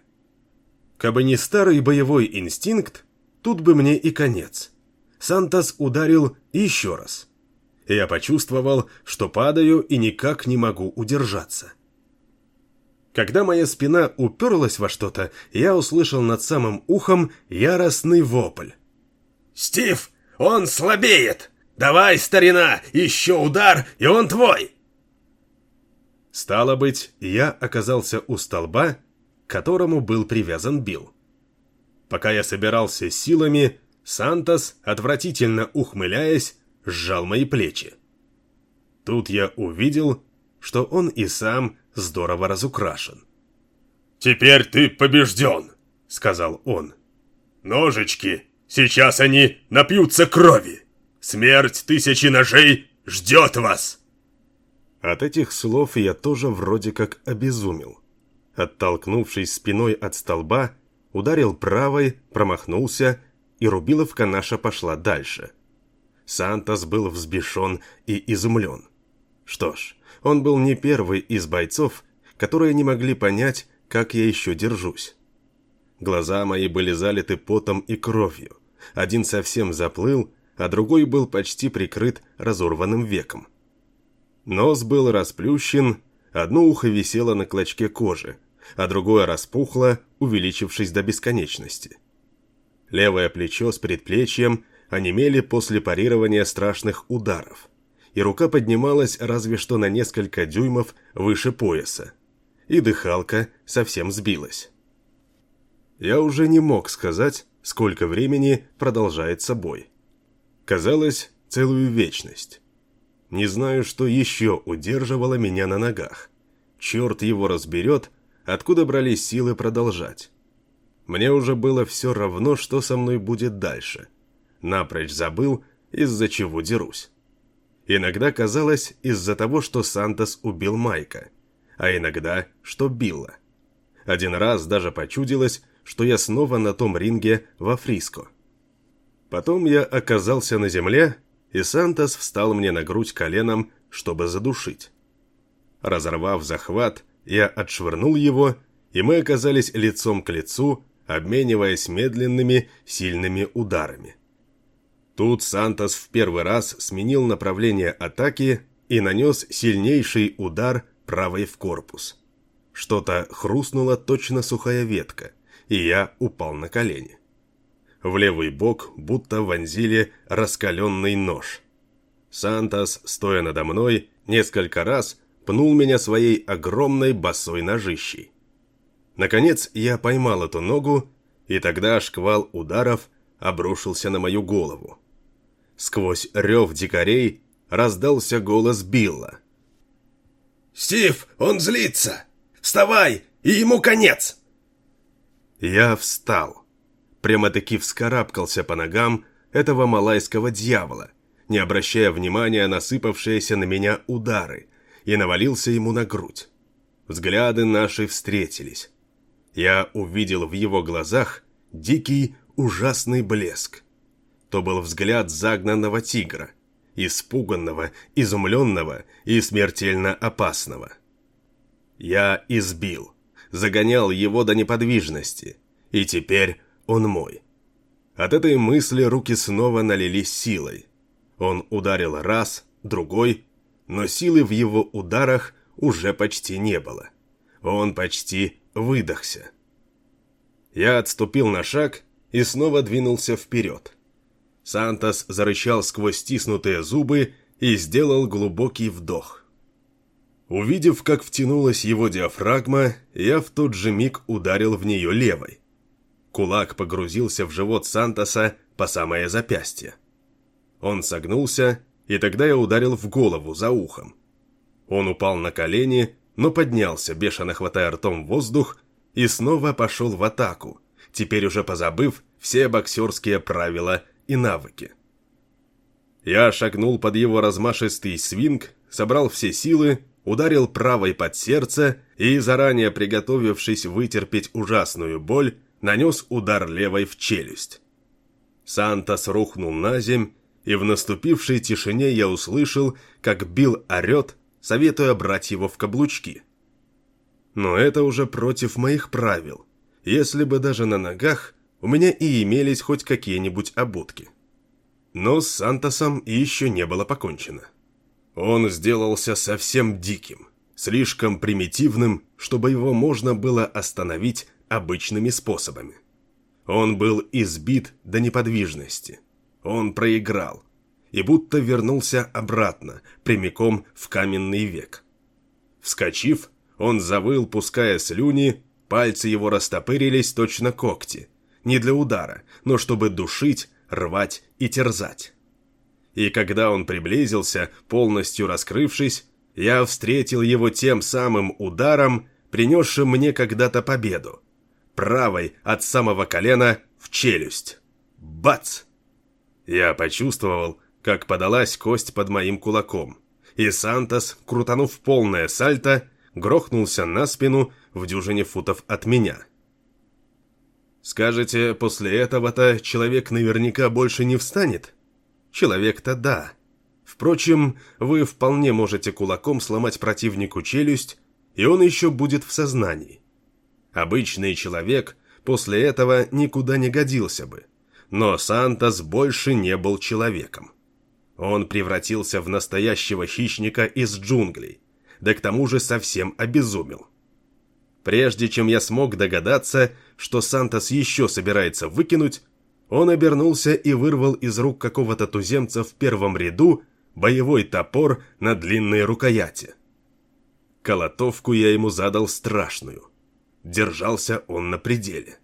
Кабы не старый боевой инстинкт, тут бы мне и конец. Сантос ударил еще раз – я почувствовал, что падаю и никак не могу удержаться. Когда моя спина уперлась во что-то, я услышал над самым ухом яростный вопль. «Стив, он слабеет! Давай, старина, еще удар, и он твой!» Стало быть, я оказался у столба, к которому был привязан Билл. Пока я собирался силами, Сантос, отвратительно ухмыляясь, сжал мои плечи. Тут я увидел, что он и сам здорово разукрашен. «Теперь ты побежден», — сказал он. «Ножички, сейчас они напьются крови. Смерть тысячи ножей ждет вас». От этих слов я тоже вроде как обезумел. Оттолкнувшись спиной от столба, ударил правой, промахнулся, и Рубиловка наша пошла дальше. Сантос был взбешен и изумлен. Что ж, он был не первый из бойцов, которые не могли понять, как я еще держусь. Глаза мои были залиты потом и кровью. Один совсем заплыл, а другой был почти прикрыт разорванным веком. Нос был расплющен, одно ухо висело на клочке кожи, а другое распухло, увеличившись до бесконечности. Левое плечо с предплечьем онемели после парирования страшных ударов, и рука поднималась разве что на несколько дюймов выше пояса, и дыхалка совсем сбилась. Я уже не мог сказать, сколько времени продолжается бой. Казалось, целую вечность. Не знаю, что еще удерживало меня на ногах. Черт его разберет, откуда брались силы продолжать. Мне уже было все равно, что со мной будет дальше – напрочь забыл, из-за чего дерусь. Иногда казалось из-за того, что Сантос убил Майка, а иногда, что Билла. Один раз даже почудилось, что я снова на том ринге во Фриско. Потом я оказался на земле, и Сантос встал мне на грудь коленом, чтобы задушить. Разорвав захват, я отшвырнул его, и мы оказались лицом к лицу, обмениваясь медленными, сильными ударами. Тут Сантос в первый раз сменил направление атаки и нанес сильнейший удар правой в корпус. Что-то хрустнуло точно сухая ветка, и я упал на колени. В левый бок будто вонзили раскаленный нож. Сантос, стоя надо мной, несколько раз пнул меня своей огромной босой ножищей. Наконец я поймал эту ногу, и тогда шквал ударов обрушился на мою голову. Сквозь рев дикарей раздался голос Билла. «Стив, он злится! Вставай, и ему конец!» Я встал. Прямо-таки вскарабкался по ногам, этого малайского дьявола, не обращая внимания на сыпавшиеся на меня удары, и навалился ему на грудь. Взгляды наши встретились. Я увидел в его глазах дикий, ужасный блеск. То был взгляд загнанного тигра, испуганного, изумленного и смертельно опасного. Я избил, загонял его до неподвижности, и теперь он мой. От этой мысли руки снова налились силой. Он ударил раз, другой, но силы в его ударах уже почти не было. Он почти выдохся. Я отступил на шаг и снова двинулся вперед. Сантос зарычал сквозь стиснутые зубы и сделал глубокий вдох. Увидев, как втянулась его диафрагма, я в тот же миг ударил в нее левой. Кулак погрузился в живот Сантоса по самое запястье. Он согнулся, и тогда я ударил в голову за ухом. Он упал на колени, но поднялся, бешено хватая ртом воздух, и снова пошел в атаку, теперь уже позабыв все боксерские правила и навыки. Я шагнул под его размашистый свинг, собрал все силы, ударил правой под сердце и, заранее приготовившись вытерпеть ужасную боль, нанес удар левой в челюсть. Сантос рухнул на земь, и в наступившей тишине я услышал, как Билл орет, советуя брать его в каблучки. Но это уже против моих правил, если бы даже на ногах у меня и имелись хоть какие-нибудь обутки. Но с Сантосом еще не было покончено. Он сделался совсем диким, слишком примитивным, чтобы его можно было остановить обычными способами. Он был избит до неподвижности. Он проиграл. И будто вернулся обратно, прямиком в каменный век. Вскочив, он завыл, пуская слюни, пальцы его растопырились точно когти. Не для удара, но чтобы душить, рвать и терзать. И когда он приблизился, полностью раскрывшись, я встретил его тем самым ударом, принесшим мне когда-то победу правой от самого колена в челюсть. Бац! Я почувствовал, как подалась кость под моим кулаком, и Сантос, крутанув полное сальто, грохнулся на спину в дюжине футов от меня. Скажете, после этого-то человек наверняка больше не встанет? Человек-то да. Впрочем, вы вполне можете кулаком сломать противнику челюсть, и он еще будет в сознании. Обычный человек после этого никуда не годился бы. Но Сантос больше не был человеком. Он превратился в настоящего хищника из джунглей, да к тому же совсем обезумел. Прежде чем я смог догадаться, что Сантос еще собирается выкинуть, он обернулся и вырвал из рук какого-то туземца в первом ряду боевой топор на длинной рукояти. Колотовку я ему задал страшную. Держался он на пределе.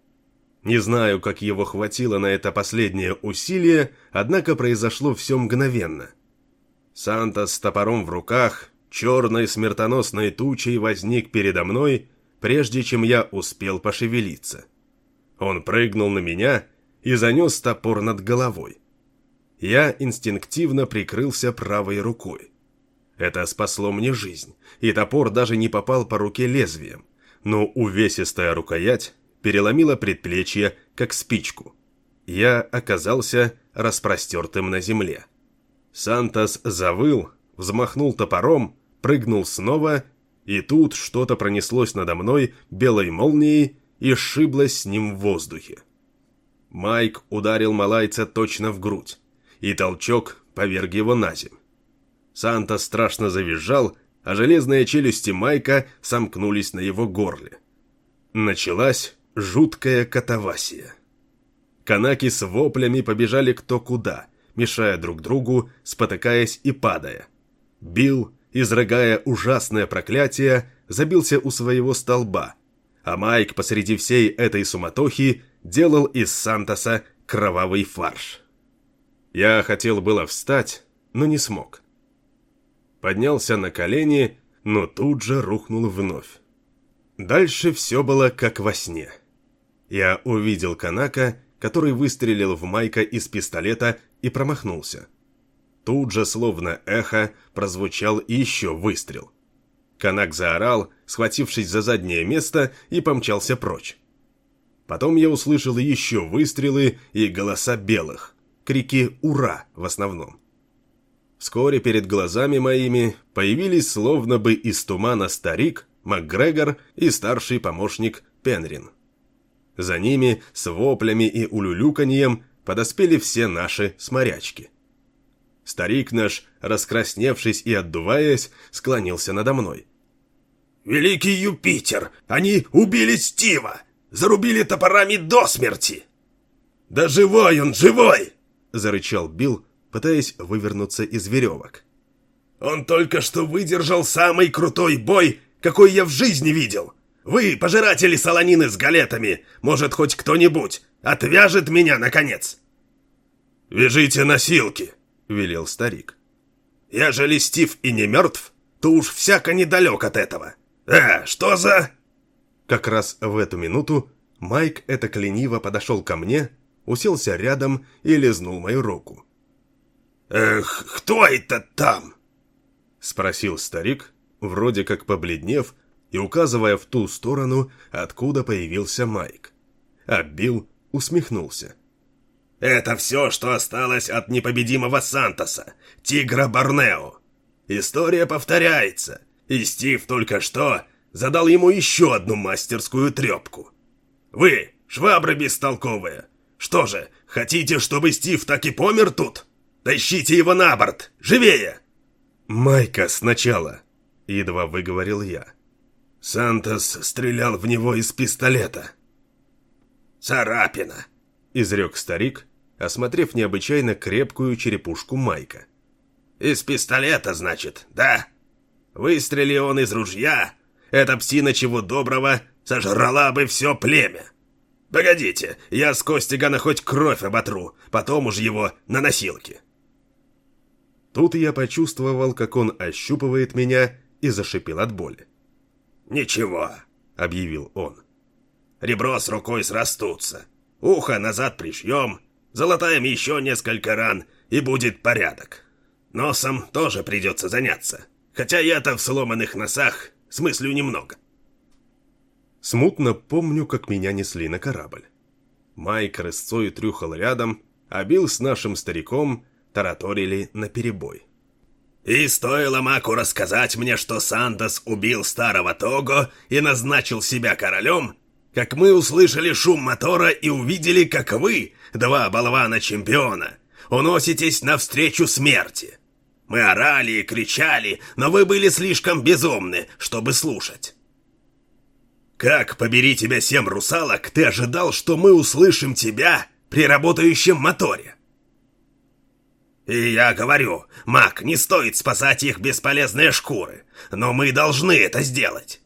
Не знаю, как его хватило на это последнее усилие, однако произошло все мгновенно. Санта с топором в руках, черной смертоносной тучей возник передо мной, прежде чем я успел пошевелиться. Он прыгнул на меня и занес топор над головой. Я инстинктивно прикрылся правой рукой. Это спасло мне жизнь, и топор даже не попал по руке лезвием но увесистая рукоять переломила предплечье, как спичку. Я оказался распростертым на земле. Сантос завыл, взмахнул топором, прыгнул снова, и тут что-то пронеслось надо мной белой молнией и сшиблось с ним в воздухе. Майк ударил малайца точно в грудь, и толчок поверг его на земь. Санта страшно завизжал, а железные челюсти Майка сомкнулись на его горле. Началась жуткая катавасия. Канаки с воплями побежали кто куда, мешая друг другу, спотыкаясь и падая. Бил, изрыгая ужасное проклятие, забился у своего столба, а Майк посреди всей этой суматохи делал из Сантоса кровавый фарш. Я хотел было встать, но не смог поднялся на колени, но тут же рухнул вновь. Дальше все было как во сне. Я увидел Канака, который выстрелил в Майка из пистолета и промахнулся. Тут же, словно эхо, прозвучал еще выстрел. Канак заорал, схватившись за заднее место, и помчался прочь. Потом я услышал еще выстрелы и голоса белых, крики «Ура!» в основном. Вскоре перед глазами моими появились словно бы из тумана старик, МакГрегор и старший помощник Пенрин. За ними с воплями и улюлюканьем подоспели все наши сморячки. Старик наш, раскрасневшись и отдуваясь, склонился надо мной. «Великий Юпитер! Они убили Стива! Зарубили топорами до смерти!» «Да живой он, живой!» — зарычал Билл, пытаясь вывернуться из веревок. «Он только что выдержал самый крутой бой, какой я в жизни видел! Вы, пожиратели солонины с галетами, может, хоть кто-нибудь отвяжет меня, наконец!» «Вяжите носилки!» — велел старик. «Ежели Стив и не мертв, то уж всяко недалек от этого. Э, что за...» Как раз в эту минуту Майк это лениво подошел ко мне, уселся рядом и лизнул мою руку. «Эх, кто это там?» — спросил старик, вроде как побледнев и указывая в ту сторону, откуда появился Майк. А Билл усмехнулся. Это все, что осталось от непобедимого Сантоса, тигра Борнео. История повторяется, и Стив только что задал ему еще одну мастерскую трепку. Вы, швабры бестолковые, что же, хотите, чтобы Стив так и помер тут? Тащите его на борт, живее! Майка сначала, едва выговорил я. Сантос стрелял в него из пистолета. Царапина, изрек старик, осмотрев необычайно крепкую черепушку Майка. «Из пистолета, значит, да? Выстрели он из ружья, эта псина чего доброго сожрала бы все племя. Погодите, я с Костигана хоть кровь оботру, потом уж его на носилки». Тут я почувствовал, как он ощупывает меня и зашипел от боли. «Ничего», — объявил он. «Ребро с рукой срастутся. Ухо назад пришьем, Залатаем еще несколько ран, и будет порядок. Носом тоже придется заняться. Хотя я-то в сломанных носах смыслю немного. Смутно помню, как меня несли на корабль. Майк рысцой трюхал рядом, а Билл с нашим стариком тараторили наперебой. И стоило Маку рассказать мне, что Сандос убил старого Того и назначил себя королем, как мы услышали шум мотора и увидели, как вы, два болвана-чемпиона, уноситесь навстречу смерти. Мы орали и кричали, но вы были слишком безумны, чтобы слушать. Как, побери тебя семь русалок, ты ожидал, что мы услышим тебя при работающем моторе? И я говорю, маг, не стоит спасать их бесполезные шкуры, но мы должны это сделать.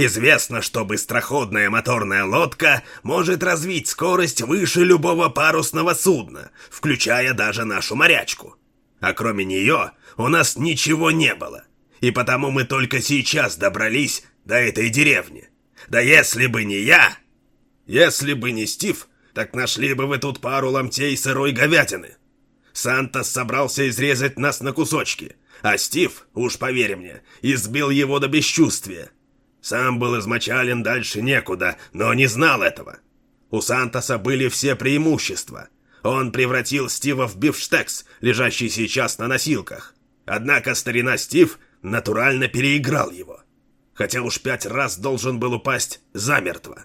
Известно, что быстроходная моторная лодка может развить скорость выше любого парусного судна, включая даже нашу морячку. А кроме нее у нас ничего не было. И потому мы только сейчас добрались до этой деревни. Да если бы не я... Если бы не Стив, так нашли бы вы тут пару ломтей сырой говядины. Сантос собрался изрезать нас на кусочки, а Стив, уж поверь мне, избил его до бесчувствия. Сам был измочален дальше некуда, но не знал этого. У Сантоса были все преимущества. Он превратил Стива в бифштекс, лежащий сейчас на носилках. Однако старина Стив натурально переиграл его. Хотя уж пять раз должен был упасть замертво.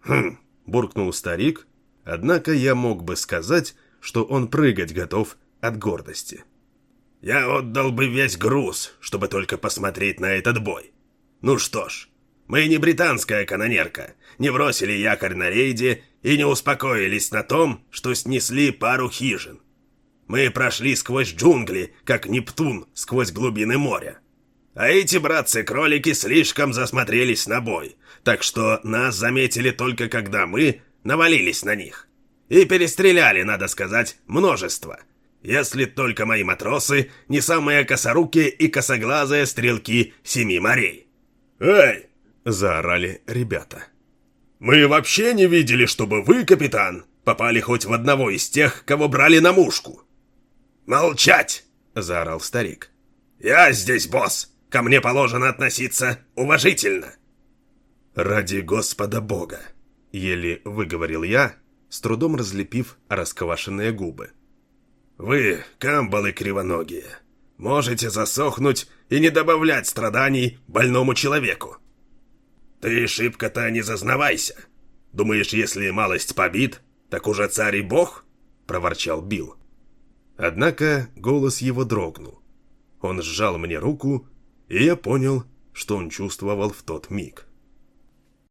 «Хм», — буркнул старик, однако я мог бы сказать, что он прыгать готов от гордости. «Я отдал бы весь груз, чтобы только посмотреть на этот бой. Ну что ж, мы не британская канонерка, не бросили якорь на рейде и не успокоились на том, что снесли пару хижин. Мы прошли сквозь джунгли, как Нептун сквозь глубины моря. А эти братцы-кролики слишком засмотрелись на бой, так что нас заметили только когда мы навалились на них. И перестреляли, надо сказать, множество. Если только мои матросы не самые косорукие и косоглазые стрелки семи морей. «Эй!» – заорали ребята. «Мы вообще не видели, чтобы вы, капитан, попали хоть в одного из тех, кого брали на мушку?» «Молчать!» — заорал старик. «Я здесь босс. Ко мне положено относиться уважительно». «Ради Господа Бога!» — еле выговорил я, с трудом разлепив расквашенные губы. «Вы, камбалы кривоногие, можете засохнуть и не добавлять страданий больному человеку. Ты шибко-то не зазнавайся. Думаешь, если малость побит, так уже царь и бог?» — проворчал Билл. Однако голос его дрогнул. Он сжал мне руку, и я понял, что он чувствовал в тот миг.